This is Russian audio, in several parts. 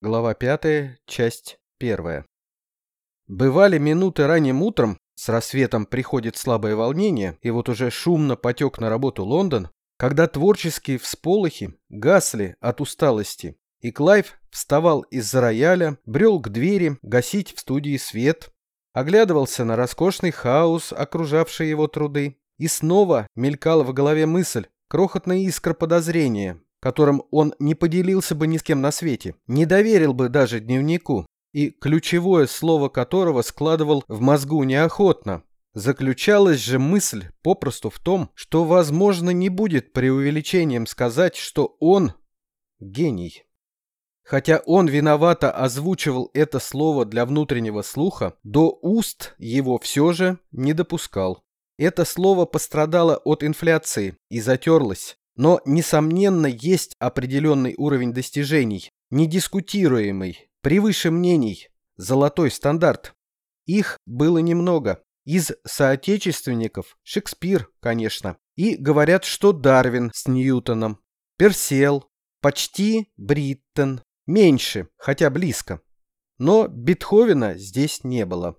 Глава 5, часть 1. Бывали минуты ранним утром, с рассветом приходит слабое волнение, и вот уже шумно потек на работу Лондон, когда творческие всполохи гасли от усталости, и Клайв вставал из-за рояля, брел к двери гасить в студии свет, оглядывался на роскошный хаос, окружавший его труды, и снова мелькала в голове мысль, крохотная искра подозрения, которым он не поделился бы ни с кем на свете, не доверил бы даже дневнику, и ключевое слово которого складывал в мозгу неохотно. Заключалась же мысль попросту в том, что, возможно, не будет преувеличением сказать, что он гений. Хотя он виновато озвучивал это слово для внутреннего слуха, до уст его все же не допускал. Это слово пострадало от инфляции и затерлось, но, несомненно, есть определенный уровень достижений, недискутируемый, превыше мнений, золотой стандарт. Их было немного. Из соотечественников Шекспир, конечно, и говорят, что Дарвин с Ньютоном, Персел, почти Бриттон, меньше, хотя близко. Но Бетховена здесь не было.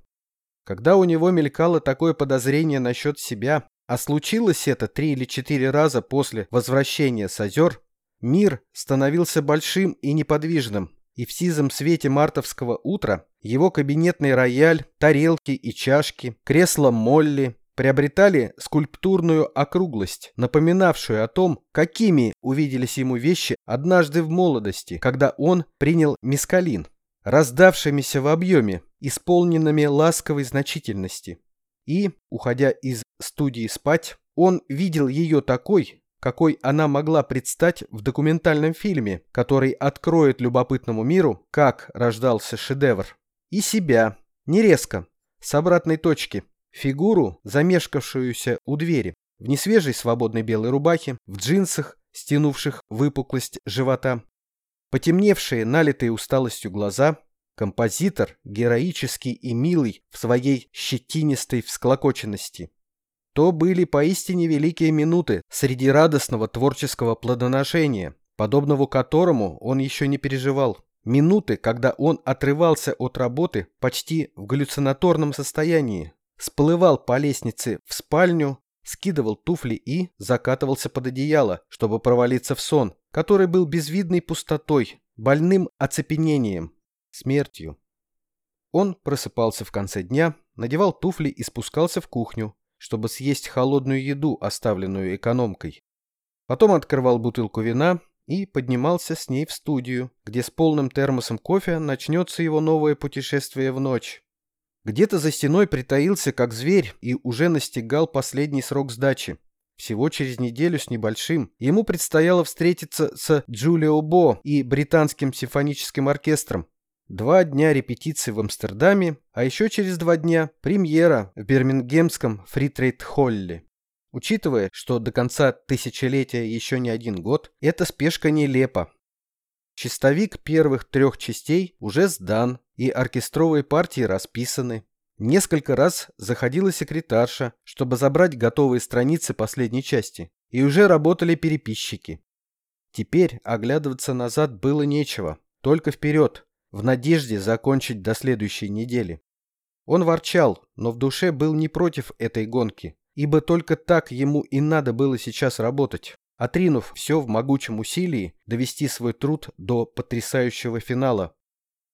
Когда у него мелькало такое подозрение насчет себя, а случилось это три или четыре раза после возвращения с озер, мир становился большим и неподвижным, и в сизом свете мартовского утра его кабинетный рояль, тарелки и чашки, кресло Молли приобретали скульптурную округлость, напоминавшую о том, какими увиделись ему вещи однажды в молодости, когда он принял мискалин, раздавшимися в объеме, исполненными ласковой значительности. И, уходя из студии спать, он видел ее такой, какой она могла предстать в документальном фильме, который откроет любопытному миру, как рождался шедевр. И себя, не резко, с обратной точки, фигуру, замешкавшуюся у двери, в несвежей свободной белой рубахе, в джинсах, стянувших выпуклость живота, потемневшие, налитые усталостью глаза – Композитор, героический и милый в своей щетинистой всклокоченности. То были поистине великие минуты среди радостного творческого плодоношения, подобного которому он еще не переживал. Минуты, когда он отрывался от работы почти в галлюцинаторном состоянии, сплывал по лестнице в спальню, скидывал туфли и закатывался под одеяло, чтобы провалиться в сон, который был безвидной пустотой, больным оцепенением, смертью. Он просыпался в конце дня, надевал туфли и спускался в кухню, чтобы съесть холодную еду, оставленную экономкой. Потом открывал бутылку вина и поднимался с ней в студию, где с полным термосом кофе начнется его новое путешествие в ночь. Где-то за стеной притаился, как зверь, и уже настигал последний срок сдачи. Всего через неделю с небольшим ему предстояло встретиться с Джулио Бо и британским симфоническим оркестром, Два дня репетиций в Амстердаме, а еще через два дня премьера в Бирмингемском Фритрейд-Холле. Учитывая, что до конца тысячелетия еще не один год, эта спешка нелепа. Чистовик первых трех частей уже сдан, и оркестровые партии расписаны. Несколько раз заходила секретарша, чтобы забрать готовые страницы последней части, и уже работали переписчики. Теперь оглядываться назад было нечего, только вперед, в надежде закончить до следующей недели. Он ворчал, но в душе был не против этой гонки, ибо только так ему и надо было сейчас работать, отринув все в могучем усилии довести свой труд до потрясающего финала.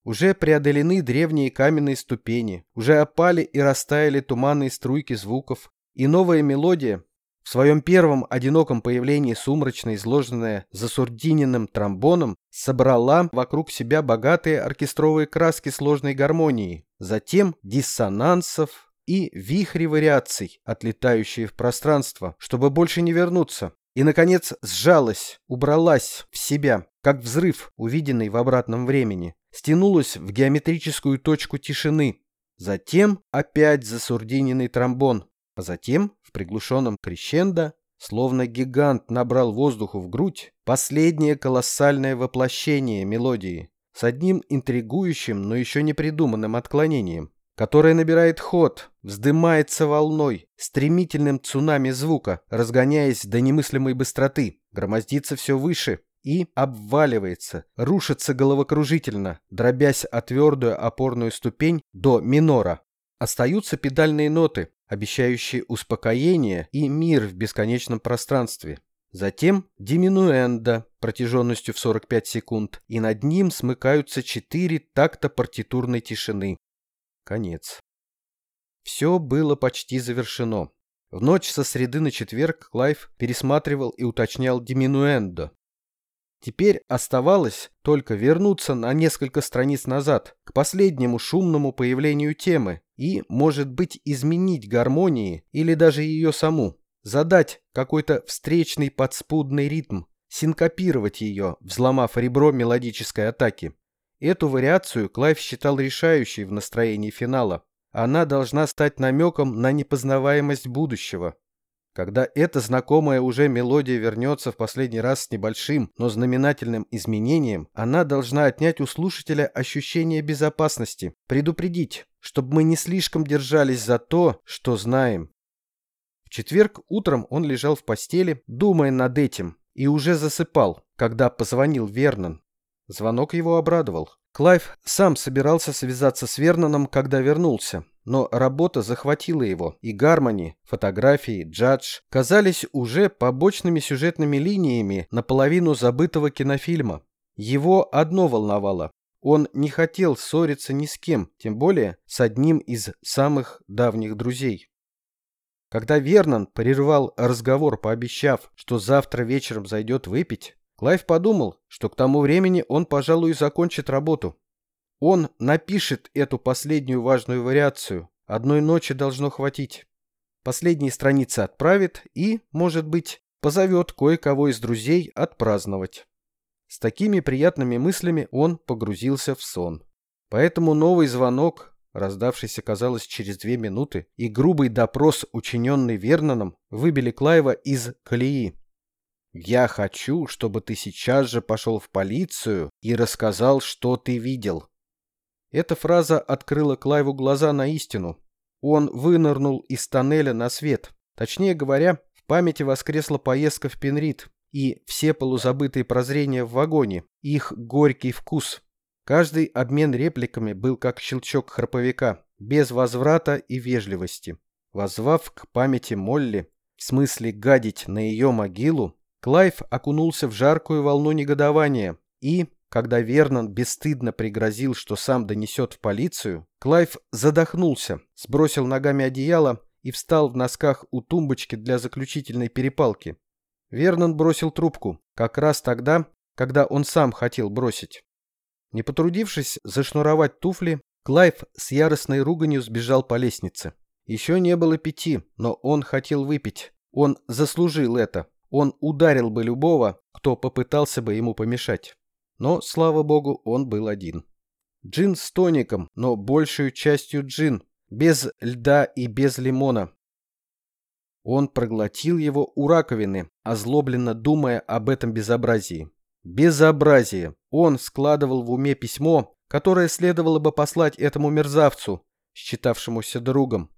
Уже преодолены древние каменные ступени, уже опали и растаяли туманные струйки звуков, и новая мелодия, в своем первом одиноком появлении сумрачно изложенная засурдиненным тромбоном собрала вокруг себя богатые оркестровые краски сложной гармонии, затем диссонансов и вихри вариаций, отлетающие в пространство, чтобы больше не вернуться, и, наконец, сжалась, убралась в себя, как взрыв, увиденный в обратном времени, стянулась в геометрическую точку тишины. Затем опять засурдиненный тромбон, а затем, приглушенном крещендо, словно гигант набрал воздуху в грудь, последнее колоссальное воплощение мелодии с одним интригующим, но еще не придуманным отклонением, которое набирает ход, вздымается волной, стремительным цунами звука, разгоняясь до немыслимой быстроты, громоздится все выше и обваливается, рушится головокружительно, дробясь о твердую опорную ступень до минора. Остаются педальные ноты, обещающие успокоение и мир в бесконечном пространстве. Затем диминуэндо протяженностью в 45 секунд, и над ним смыкаются четыре такта партитурной тишины. Конец. Все было почти завершено. В ночь со среды на четверг Клайв пересматривал и уточнял диминуэндо. Теперь оставалось только вернуться на несколько страниц назад, к последнему шумному появлению темы, и, может быть, изменить гармонии или даже ее саму задать какой-то встречный подспудный ритм, синкопировать ее, взломав ребро мелодической атаки. Эту вариацию Клайв считал решающей в настроении финала. Она должна стать намеком на непознаваемость будущего. Когда эта знакомая уже мелодия вернется в последний раз с небольшим, но знаменательным изменением, она должна отнять у слушателя ощущение безопасности, предупредить, чтобы мы не слишком держались за то, что знаем, в четверг утром он лежал в постели, думая над этим, и уже засыпал, когда позвонил Вернон. Звонок его обрадовал. Клайв сам собирался связаться с Верноном, когда вернулся, но работа захватила его, и гармони, фотографии, джадж казались уже побочными сюжетными линиями наполовину забытого кинофильма. Его одно волновало. Он не хотел ссориться ни с кем, тем более с одним из самых давних друзей. Когда Вернон прервал разговор, пообещав, что завтра вечером зайдет выпить, Клайв подумал, что к тому времени он, пожалуй, закончит работу. Он напишет эту последнюю важную вариацию. Одной ночи должно хватить. Последние страницы отправит и, может быть, позовет кое-кого из друзей отпраздновать. С такими приятными мыслями он погрузился в сон. Поэтому новый звонок раздавшийся, казалось, через две минуты, и грубый допрос, учиненный Верноном, выбили Клайва из колеи. «Я хочу, чтобы ты сейчас же пошел в полицию и рассказал, что ты видел». Эта фраза открыла Клайву глаза на истину. Он вынырнул из тоннеля на свет. Точнее говоря, в памяти воскресла поездка в Пенрид и все полузабытые прозрения в вагоне, их горький вкус. Каждый обмен репликами был как щелчок храповика, без возврата и вежливости. Воззвав к памяти Молли, в смысле гадить на ее могилу, Клайв окунулся в жаркую волну негодования и, когда Вернон бесстыдно пригрозил, что сам донесет в полицию, Клайв задохнулся, сбросил ногами одеяло и встал в носках у тумбочки для заключительной перепалки. Вернон бросил трубку, как раз тогда, когда он сам хотел бросить. Не потрудившись зашнуровать туфли, Клайв с яростной руганью сбежал по лестнице. Еще не было пяти, но он хотел выпить. Он заслужил это. Он ударил бы любого, кто попытался бы ему помешать. Но, слава богу, он был один. Джин с тоником, но большую частью джин, без льда и без лимона. Он проглотил его у раковины, озлобленно думая об этом безобразии. Безобразие. Он складывал в уме письмо, которое следовало бы послать этому мерзавцу, считавшемуся другом.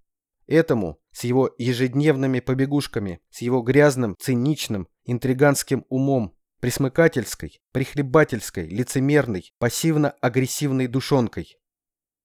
Этому, с его ежедневными побегушками, с его грязным, циничным, интриганским умом, присмыкательской, прихлебательской, лицемерной, пассивно-агрессивной душонкой.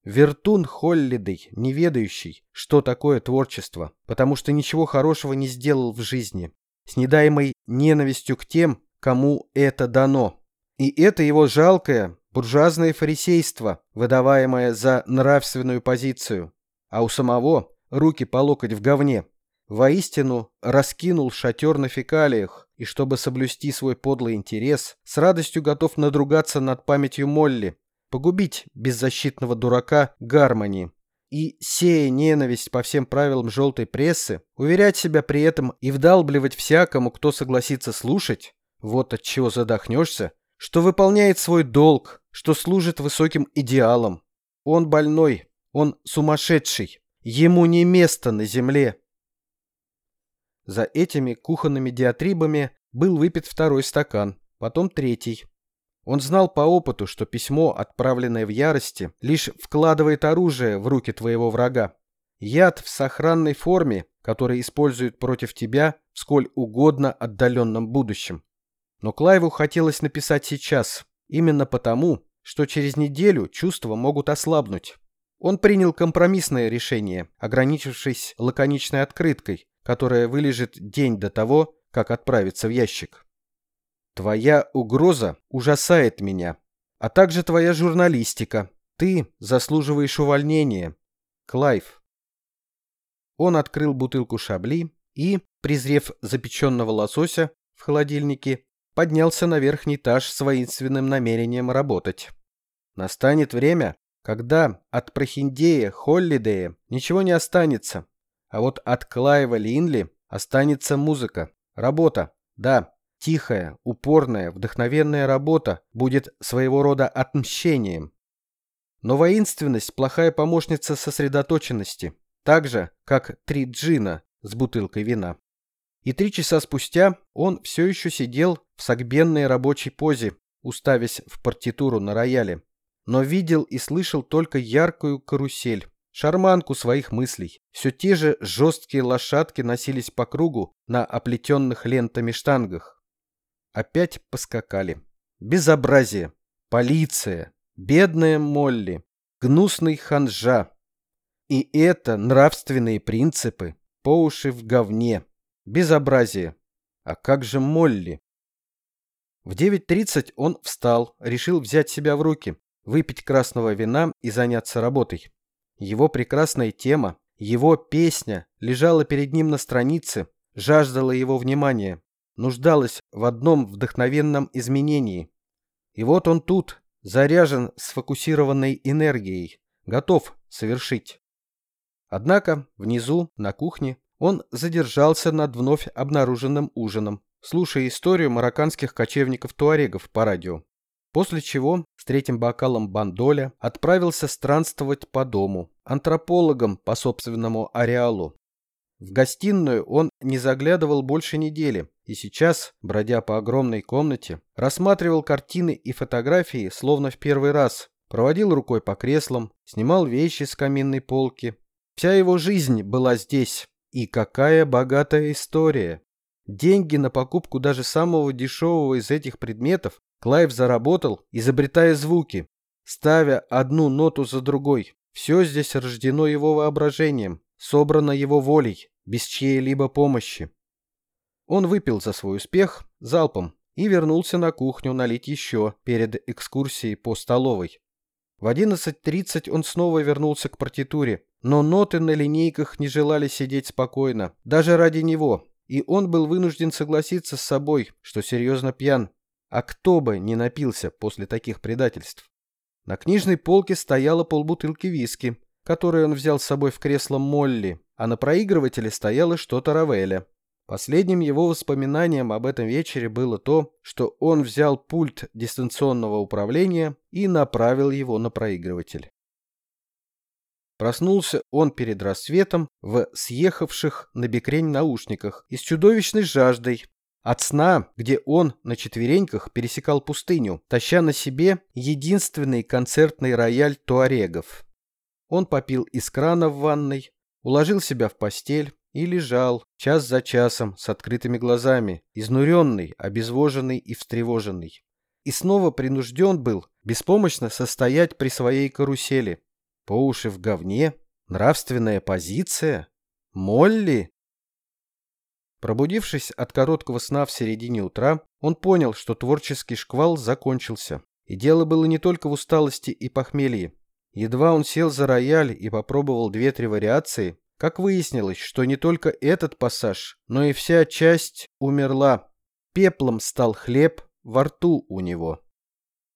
Вертун Холлидей, не ведающий, что такое творчество, потому что ничего хорошего не сделал в жизни, с недаемой ненавистью к тем, кому это дано. И это его жалкое, буржуазное фарисейство, выдаваемое за нравственную позицию. А у самого руки по локоть в говне. Воистину раскинул шатер на фекалиях, и чтобы соблюсти свой подлый интерес, с радостью готов надругаться над памятью Молли, погубить беззащитного дурака Гармони и, сея ненависть по всем правилам желтой прессы, уверять себя при этом и вдалбливать всякому, кто согласится слушать, вот от чего задохнешься, что выполняет свой долг, что служит высоким идеалам. Он больной, он сумасшедший, ему не место на земле. За этими кухонными диатрибами был выпит второй стакан, потом третий. Он знал по опыту, что письмо, отправленное в ярости, лишь вкладывает оружие в руки твоего врага. Яд в сохранной форме, который используют против тебя в сколь угодно отдаленном будущем. Но Клайву хотелось написать сейчас, именно потому, что через неделю чувства могут ослабнуть. Он принял компромиссное решение, ограничившись лаконичной открыткой, которая вылежит день до того, как отправиться в ящик. «Твоя угроза ужасает меня, а также твоя журналистика. Ты заслуживаешь увольнения. Клайв». Он открыл бутылку шабли и, презрев запеченного лосося в холодильнике, поднялся на верхний этаж с воинственным намерением работать. Настанет время, когда от Прохиндея Холлидея ничего не останется, а вот от Клайва Линли останется музыка, работа, да, тихая, упорная, вдохновенная работа будет своего рода отмщением. Но воинственность – плохая помощница сосредоточенности, так же, как три джина с бутылкой вина. И три часа спустя он все еще сидел в согбенной рабочей позе, уставясь в партитуру на рояле, но видел и слышал только яркую карусель, шарманку своих мыслей. Все те же жесткие лошадки носились по кругу на оплетенных лентами штангах. Опять поскакали. Безобразие. Полиция. Бедная Молли. Гнусный ханжа. И это нравственные принципы по уши в говне. Безобразие. А как же Молли? В 9.30 он встал, решил взять себя в руки, выпить красного вина и заняться работой. Его прекрасная тема, его песня лежала перед ним на странице, жаждала его внимания, нуждалась в одном вдохновенном изменении. И вот он тут, заряжен сфокусированной энергией, готов совершить. Однако внизу, на кухне, он задержался над вновь обнаруженным ужином, слушая историю марокканских кочевников-туарегов по радио. После чего с третьим бокалом бандоля отправился странствовать по дому, антропологом по собственному ареалу. В гостиную он не заглядывал больше недели, и сейчас, бродя по огромной комнате, рассматривал картины и фотографии словно в первый раз, проводил рукой по креслам, снимал вещи с каминной полки. Вся его жизнь была здесь, и какая богатая история! Деньги на покупку даже самого дешевого из этих предметов Клайв заработал, изобретая звуки, ставя одну ноту за другой. Все здесь рождено его воображением, собрано его волей, без чьей-либо помощи. Он выпил за свой успех залпом и вернулся на кухню налить еще перед экскурсией по столовой. В 11.30 он снова вернулся к партитуре, но ноты на линейках не желали сидеть спокойно, даже ради него, и он был вынужден согласиться с собой, что серьезно пьян. А кто бы не напился после таких предательств? На книжной полке стояла полбутылки виски, которые он взял с собой в кресло Молли, а на проигрывателе стояло что-то Равеля. Последним его воспоминанием об этом вечере было то, что он взял пульт дистанционного управления и направил его на проигрыватель. Проснулся он перед рассветом в съехавших на бекрень наушниках и с чудовищной жаждой. От сна, где он на четвереньках пересекал пустыню, таща на себе единственный концертный рояль туарегов. Он попил из крана в ванной, уложил себя в постель и лежал час за часом с открытыми глазами, изнуренный, обезвоженный и встревоженный. И снова принужден был беспомощно состоять при своей карусели, по уши в говне? Нравственная позиция? Молли? Пробудившись от короткого сна в середине утра, он понял, что творческий шквал закончился. И дело было не только в усталости и похмелье. Едва он сел за рояль и попробовал две-три вариации, как выяснилось, что не только этот пассаж, но и вся часть умерла. Пеплом стал хлеб во рту у него.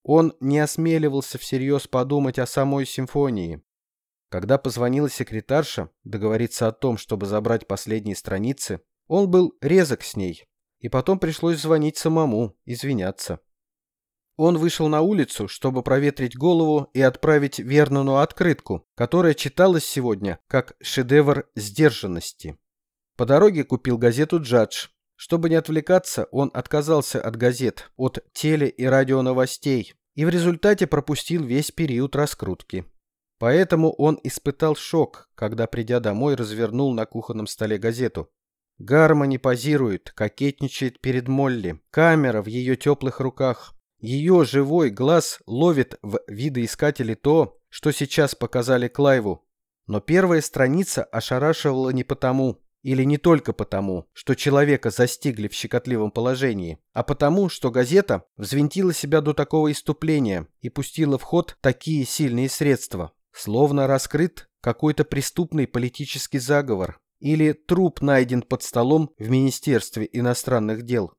Он не осмеливался всерьез подумать о самой симфонии. Когда позвонила секретарша договориться о том, чтобы забрать последние страницы, он был резок с ней, и потом пришлось звонить самому, извиняться. Он вышел на улицу, чтобы проветрить голову и отправить Вернону открытку, которая читалась сегодня как шедевр сдержанности. По дороге купил газету «Джадж», чтобы не отвлекаться, он отказался от газет, от теле- и радионовостей, и в результате пропустил весь период раскрутки. Поэтому он испытал шок, когда, придя домой, развернул на кухонном столе газету. Гармони позирует, кокетничает перед Молли. Камера в ее теплых руках. Ее живой глаз ловит в видоискателе то, что сейчас показали Клайву. Но первая страница ошарашивала не потому, или не только потому, что человека застигли в щекотливом положении, а потому, что газета взвинтила себя до такого иступления и пустила в ход такие сильные средства. Словно раскрыт какой-то преступный политический заговор или труп найден под столом в Министерстве иностранных дел.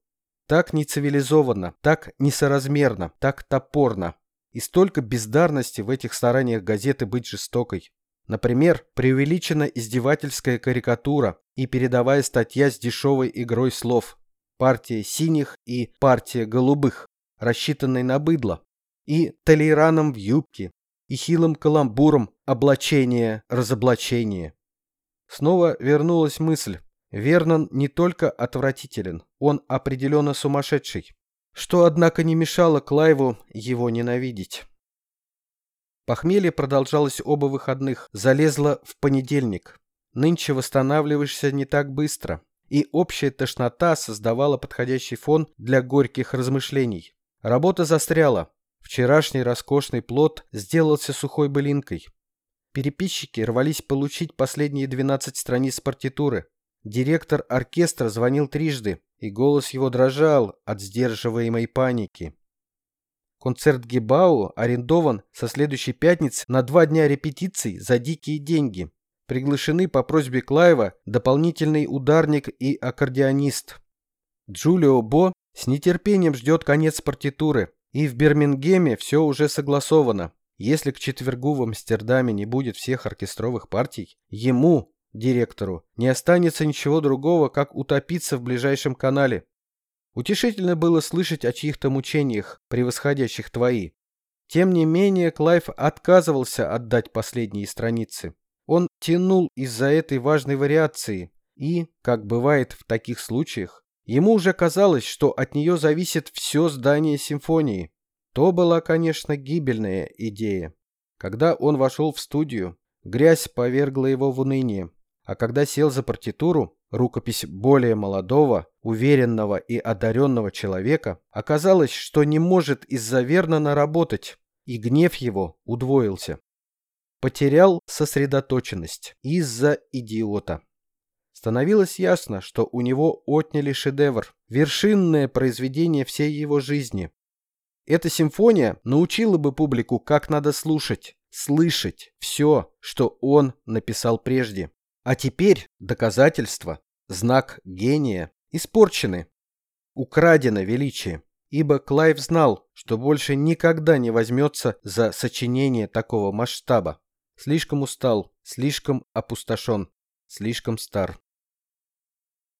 Так нецивилизованно, так несоразмерно, так топорно. И столько бездарности в этих стараниях газеты быть жестокой. Например, преувеличена издевательская карикатура и передовая статья с дешевой игрой слов. Партия синих и партия голубых, рассчитанной на быдло. И толераном в юбке, и хилым каламбуром облачение-разоблачение. Снова вернулась мысль. Вернон не только отвратителен, он определенно сумасшедший. Что, однако, не мешало Клайву его ненавидеть. Похмелье продолжалось оба выходных, залезло в понедельник. Нынче восстанавливаешься не так быстро, и общая тошнота создавала подходящий фон для горьких размышлений. Работа застряла. Вчерашний роскошный плод сделался сухой былинкой. Переписчики рвались получить последние 12 страниц партитуры. Директор оркестра звонил трижды, и голос его дрожал от сдерживаемой паники. Концерт Гибау арендован со следующей пятницы на два дня репетиций за дикие деньги. Приглашены по просьбе Клаева дополнительный ударник и аккордеонист. Джулио Бо с нетерпением ждет конец партитуры. И в Бирмингеме все уже согласовано. Если к четвергу в Амстердаме не будет всех оркестровых партий, ему, директору, не останется ничего другого, как утопиться в ближайшем канале. Утешительно было слышать о чьих-то мучениях, превосходящих твои. Тем не менее, Клайв отказывался отдать последние страницы. Тянул из-за этой важной вариации, и, как бывает в таких случаях, ему уже казалось, что от нее зависит все здание симфонии. То была, конечно, гибельная идея. Когда он вошел в студию, грязь повергла его в уныние, а когда сел за партитуру, рукопись более молодого, уверенного и одаренного человека, оказалось, что не может из-за Вернона работать, и гнев его удвоился. Потерял сосредоточенность из-за идиота. Становилось ясно, что у него отняли шедевр, вершинное произведение всей его жизни. Эта симфония научила бы публику, как надо слушать, слышать все, что он написал прежде. А теперь доказательства, знак гения, испорчены. Украдено величие. Ибо Клайв знал, что больше никогда не возьмется за сочинение такого масштаба. Слишком устал, слишком опустошен, слишком стар.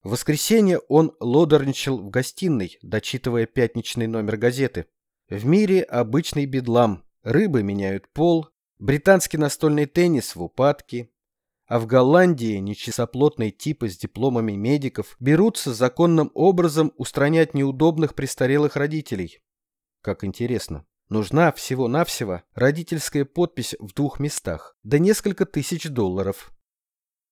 В воскресенье он лодорничал в гостиной, дочитывая пятничный номер газеты. В мире обычный бедлам. Рыбы меняют пол, британский настольный теннис в упадке, а в Голландии нечистоплотные типы с дипломами медиков берутся законным образом устранять неудобных престарелых родителей. Как интересно. Нужна всего-навсего родительская подпись в двух местах, да несколько тысяч долларов.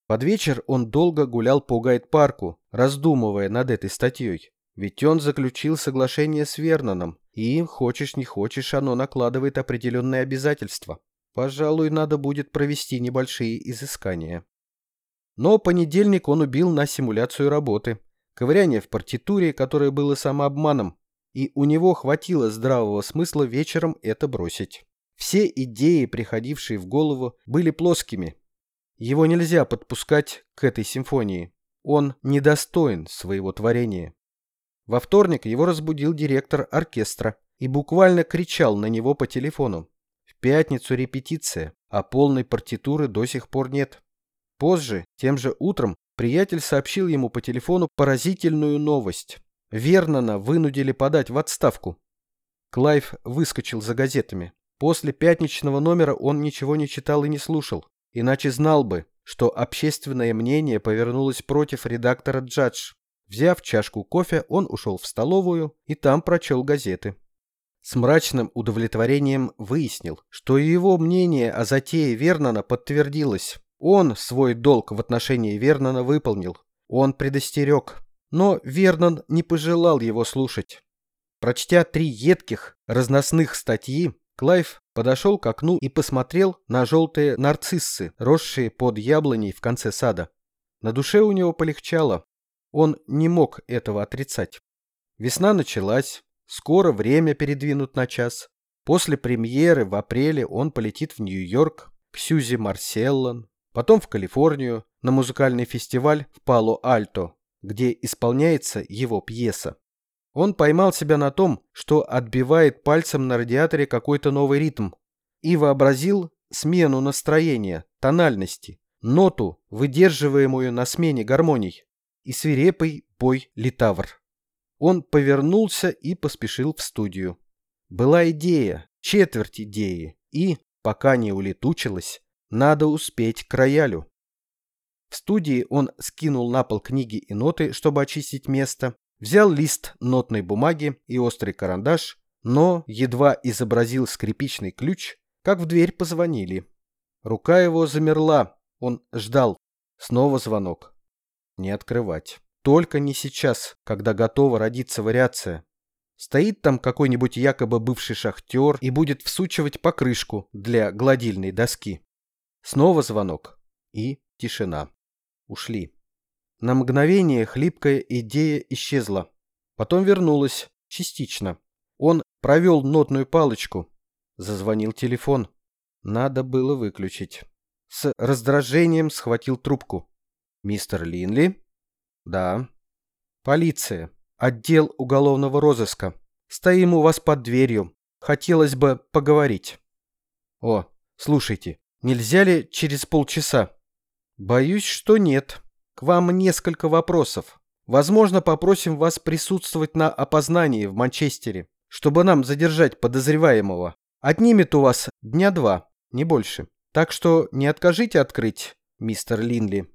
Под вечер он долго гулял по гайд-парку, раздумывая над этой статьей. Ведь он заключил соглашение с Верноном, и, хочешь не хочешь, оно накладывает определенные обязательства. Пожалуй, надо будет провести небольшие изыскания. Но понедельник он убил на симуляцию работы, ковыряние в партитуре, которое было самообманом, и у него хватило здравого смысла вечером это бросить. Все идеи, приходившие в голову, были плоскими. Его нельзя подпускать к этой симфонии. Он недостоин своего творения. Во вторник его разбудил директор оркестра и буквально кричал на него по телефону пятницу репетиция, а полной партитуры до сих пор нет. Позже, тем же утром, приятель сообщил ему по телефону поразительную новость. Вернона вынудили подать в отставку. Клайв выскочил за газетами. После пятничного номера он ничего не читал и не слушал, иначе знал бы, что общественное мнение повернулось против редактора Джадж. Взяв чашку кофе, он ушел в столовую и там прочел газеты с мрачным удовлетворением выяснил, что его мнение о затее Вернона подтвердилось. Он свой долг в отношении Вернона выполнил. Он предостерег. Но Вернон не пожелал его слушать. Прочтя три едких, разносных статьи, Клайв подошел к окну и посмотрел на желтые нарциссы, росшие под яблоней в конце сада. На душе у него полегчало. Он не мог этого отрицать. Весна началась, скоро время передвинут на час. После премьеры в апреле он полетит в Нью-Йорк, к Сьюзи Марселлан, потом в Калифорнию, на музыкальный фестиваль в Пало-Альто, где исполняется его пьеса. Он поймал себя на том, что отбивает пальцем на радиаторе какой-то новый ритм и вообразил смену настроения, тональности, ноту, выдерживаемую на смене гармоний, и свирепый бой литавр. Он повернулся и поспешил в студию. Была идея, четверть идеи, и, пока не улетучилась, надо успеть к роялю. В студии он скинул на пол книги и ноты, чтобы очистить место, Взял лист нотной бумаги и острый карандаш, но едва изобразил скрипичный ключ, как в дверь позвонили. Рука его замерла, он ждал. Снова звонок. Не открывать. Только не сейчас, когда готова родиться вариация. Стоит там какой-нибудь якобы бывший шахтер и будет всучивать покрышку для гладильной доски. Снова звонок. И тишина. Ушли. На мгновение хлипкая идея исчезла. Потом вернулась, частично. Он провел нотную палочку. Зазвонил телефон. Надо было выключить. С раздражением схватил трубку. «Мистер Линли?» «Да». «Полиция. Отдел уголовного розыска. Стоим у вас под дверью. Хотелось бы поговорить». «О, слушайте, нельзя ли через полчаса?» «Боюсь, что нет», к вам несколько вопросов. Возможно, попросим вас присутствовать на опознании в Манчестере, чтобы нам задержать подозреваемого. Отнимет у вас дня два, не больше. Так что не откажите открыть, мистер Линли.